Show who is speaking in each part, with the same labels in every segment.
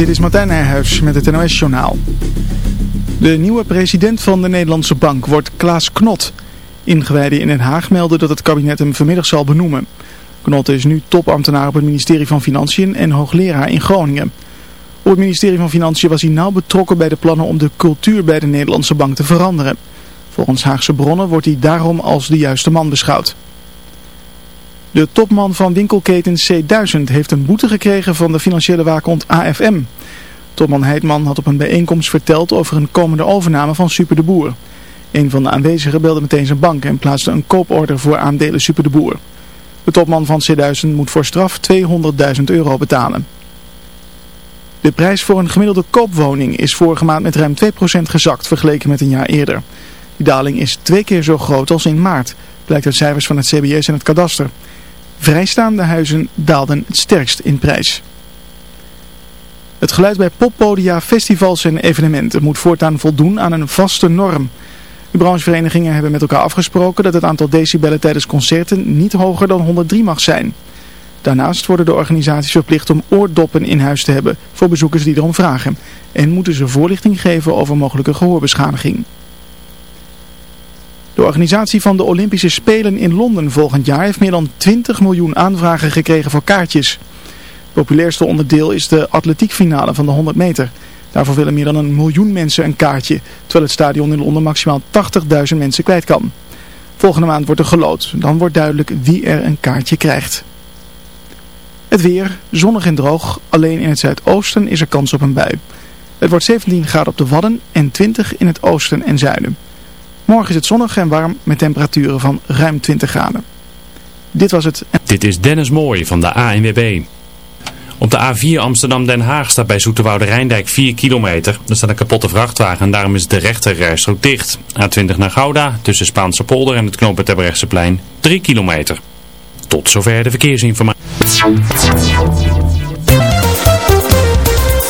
Speaker 1: Dit is Martijn Nijhuis met het NOS-journaal. De nieuwe president van de Nederlandse Bank wordt Klaas Knot. Ingewijden in Den Haag melden dat het kabinet hem vanmiddag zal benoemen. Knot is nu topambtenaar op het ministerie van Financiën en hoogleraar in Groningen. Op het ministerie van Financiën was hij nauw betrokken bij de plannen om de cultuur bij de Nederlandse Bank te veranderen. Volgens Haagse bronnen wordt hij daarom als de juiste man beschouwd. De topman van winkelketen C1000 heeft een boete gekregen van de financiële waakhond AFM. Topman Heidman had op een bijeenkomst verteld over een komende overname van Super de Boer. Een van de aanwezigen belde meteen zijn bank en plaatste een kooporder voor aandelen Super de Boer. De topman van C1000 moet voor straf 200.000 euro betalen. De prijs voor een gemiddelde koopwoning is vorige maand met ruim 2% gezakt vergeleken met een jaar eerder. Die daling is twee keer zo groot als in maart, blijkt uit cijfers van het CBS en het kadaster. Vrijstaande huizen daalden het sterkst in prijs. Het geluid bij poppodia, festivals en evenementen moet voortaan voldoen aan een vaste norm. De brancheverenigingen hebben met elkaar afgesproken dat het aantal decibellen tijdens concerten niet hoger dan 103 mag zijn. Daarnaast worden de organisaties verplicht om oordoppen in huis te hebben voor bezoekers die erom vragen. En moeten ze voorlichting geven over mogelijke gehoorbeschadiging. De organisatie van de Olympische Spelen in Londen volgend jaar heeft meer dan 20 miljoen aanvragen gekregen voor kaartjes. Het populairste onderdeel is de atletiekfinale van de 100 meter. Daarvoor willen meer dan een miljoen mensen een kaartje, terwijl het stadion in Londen maximaal 80.000 mensen kwijt kan. Volgende maand wordt er gelood, dan wordt duidelijk wie er een kaartje krijgt. Het weer, zonnig en droog, alleen in het zuidoosten is er kans op een bui. Het wordt 17 graden op de Wadden en 20 in het oosten en zuiden. Morgen is het zonnig en warm met temperaturen van ruim 20 graden. Dit was het.
Speaker 2: Dit is Dennis Mooij van de ANWB. Op de A4 Amsterdam-Den Haag staat bij Zoeterwoude Rijndijk 4 kilometer. Er staat een kapotte vrachtwagen en daarom is de rechterrijstrook dicht. A20 naar Gouda tussen Spaanse polder en het knooppunt plein 3 kilometer. Tot zover de verkeersinformatie.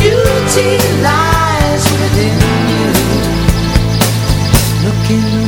Speaker 3: Beauty lies within you. Look in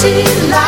Speaker 3: beauty lies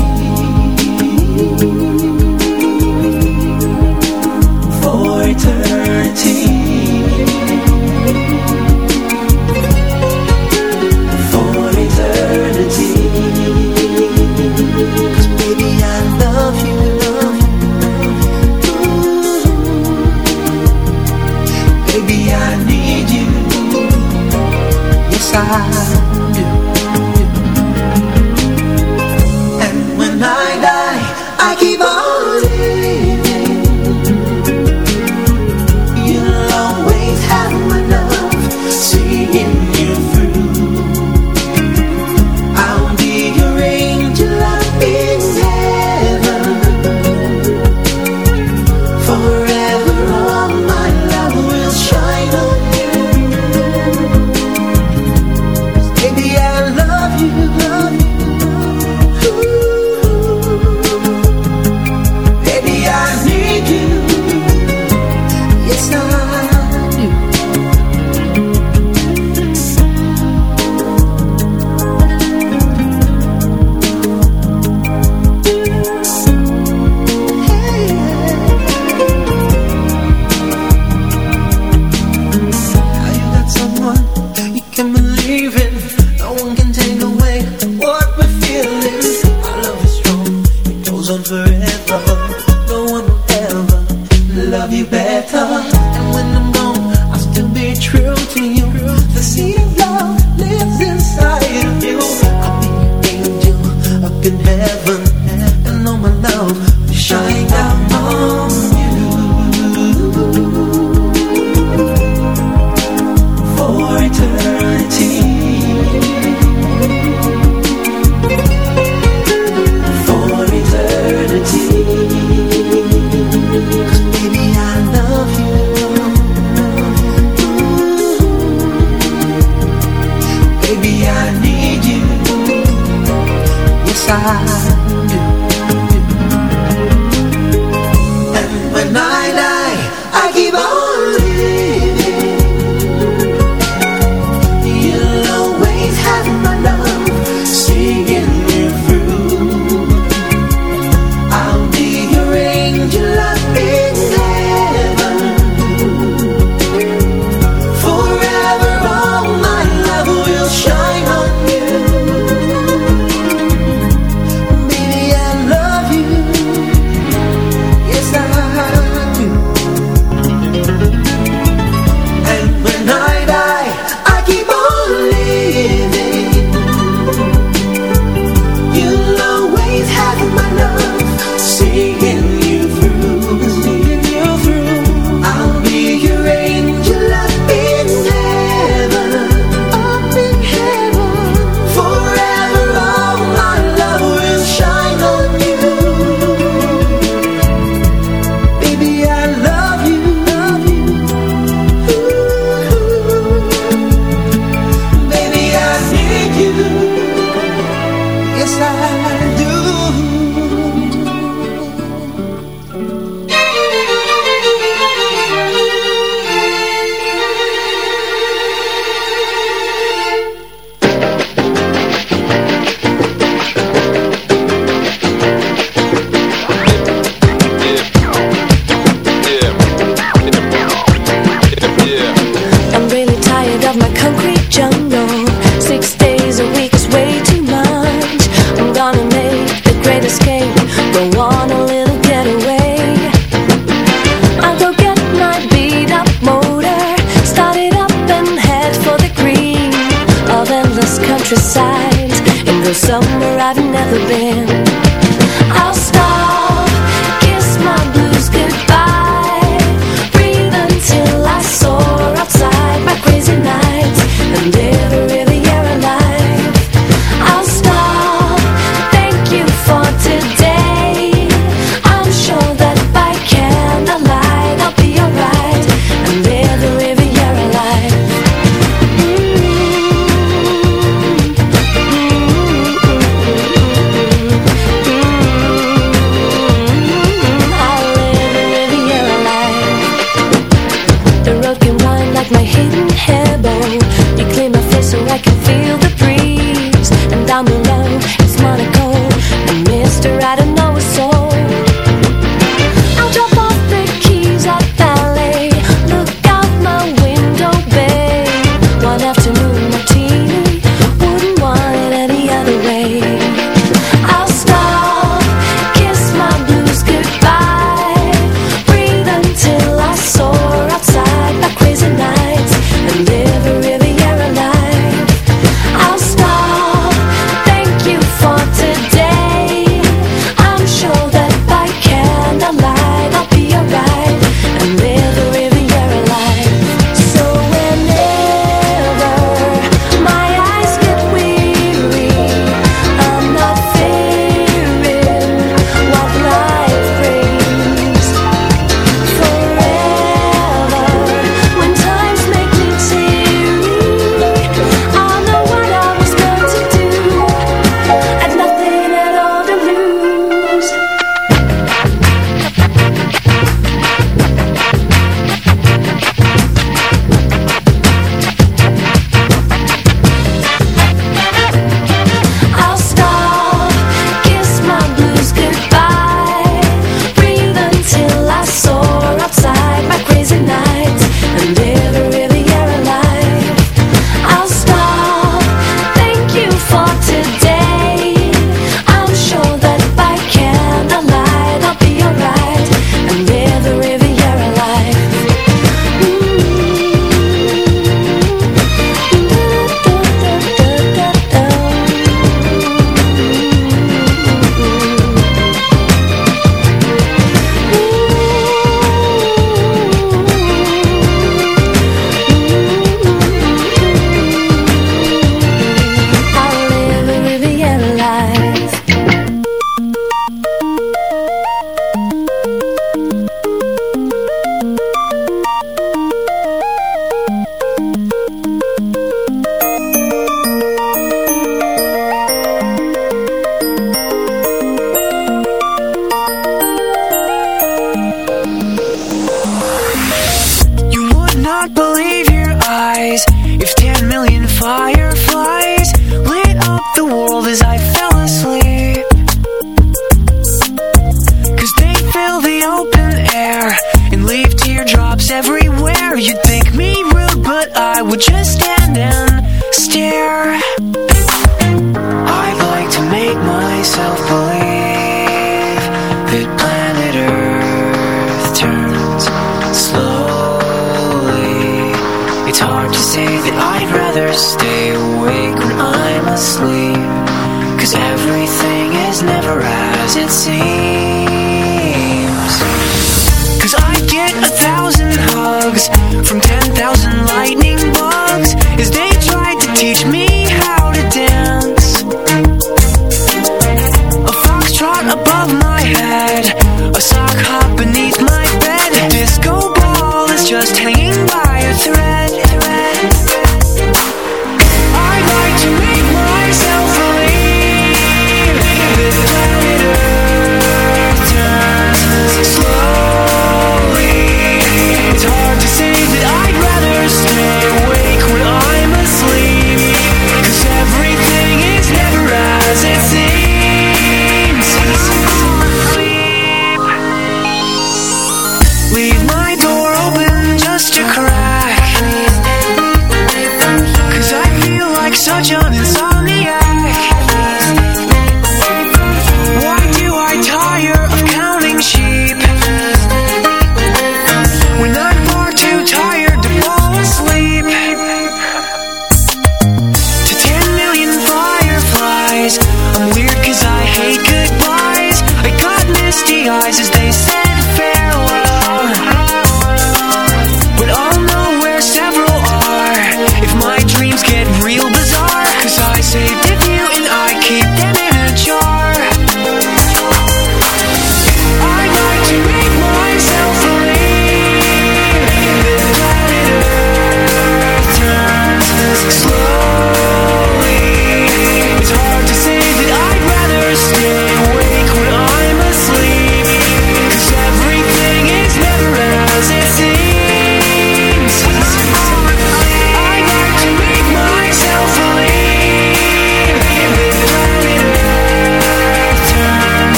Speaker 4: side.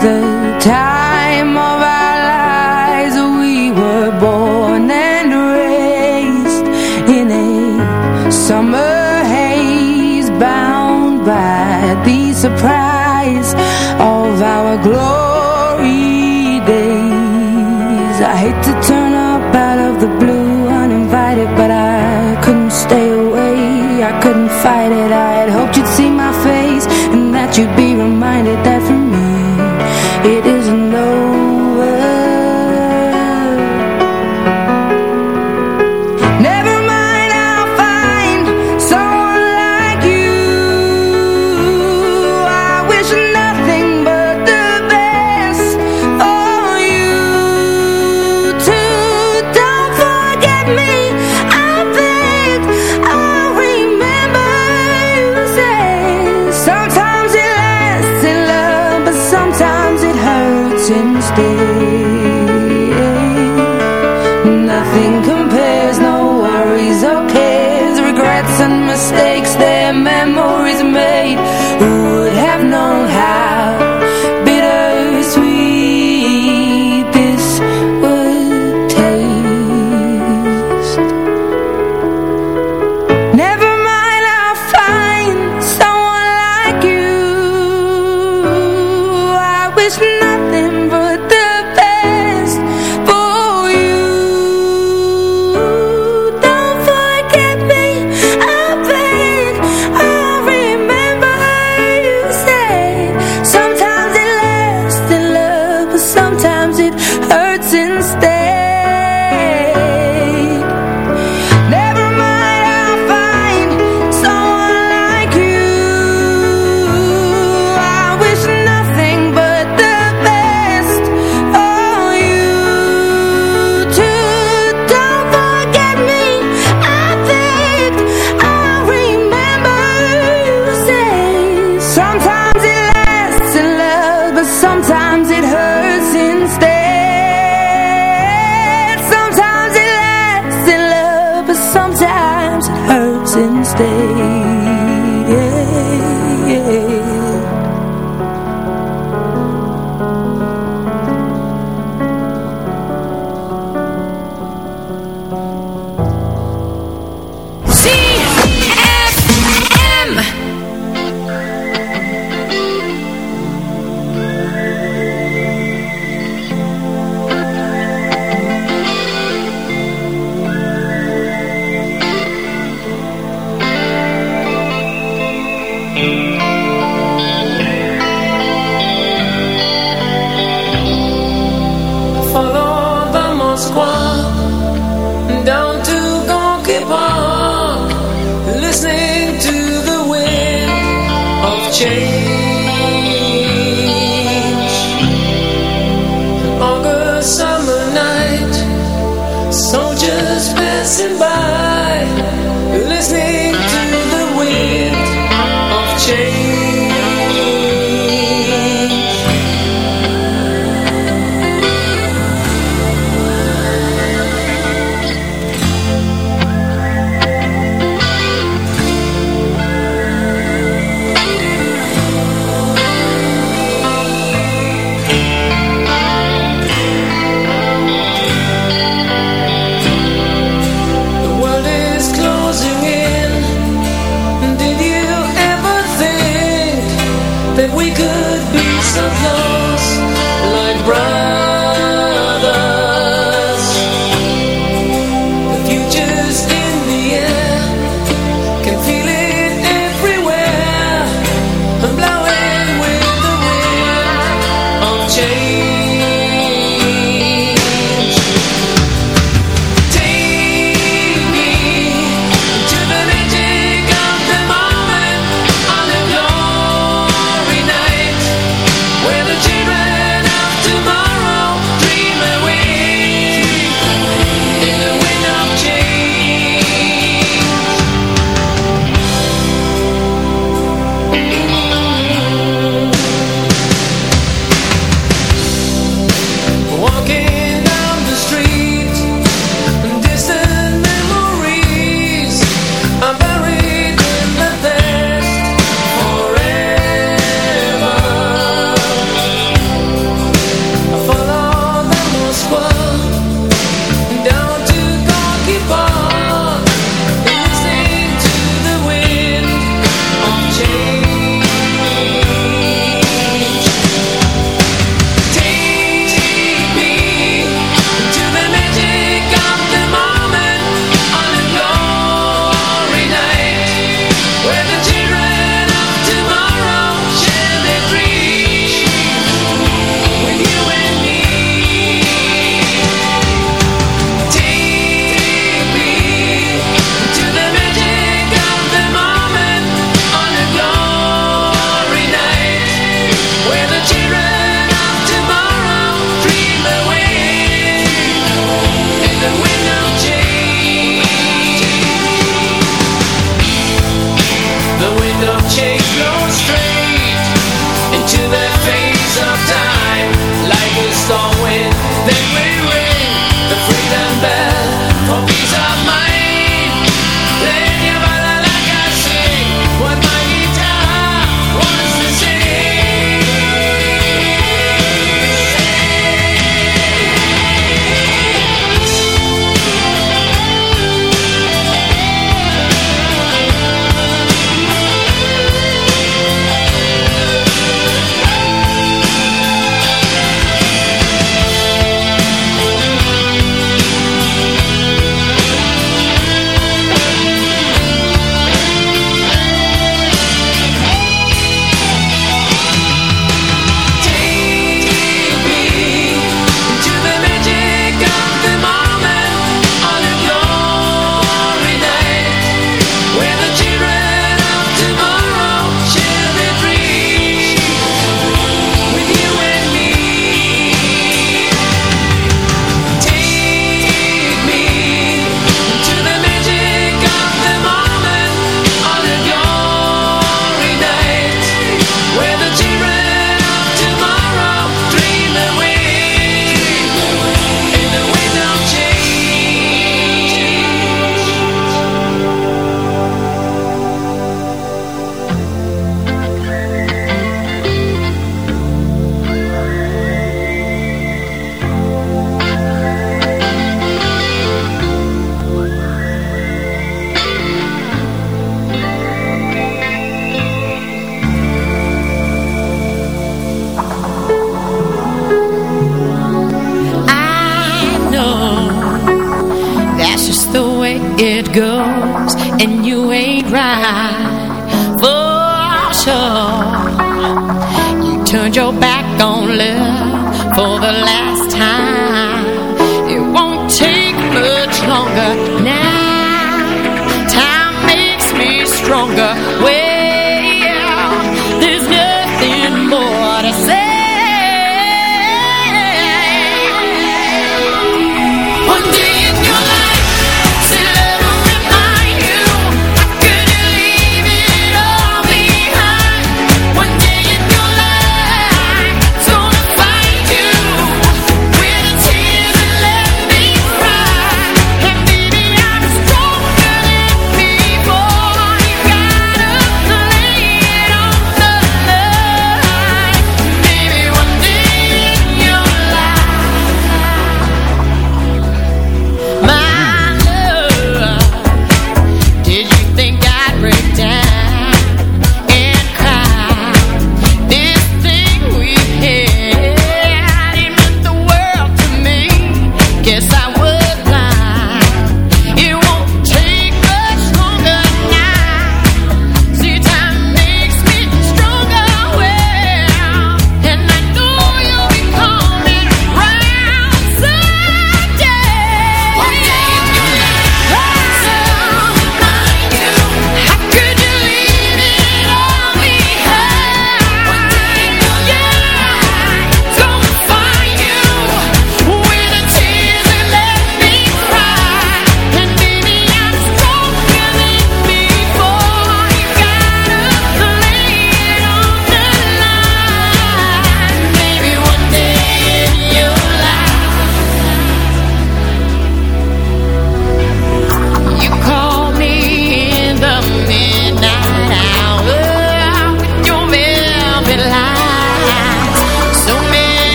Speaker 5: the time of our lives. We were born and raised in a summer haze Bound by the surprise of our glory.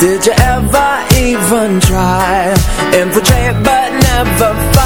Speaker 6: Did you
Speaker 7: ever even try? Infiltrate but never find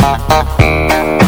Speaker 8: Very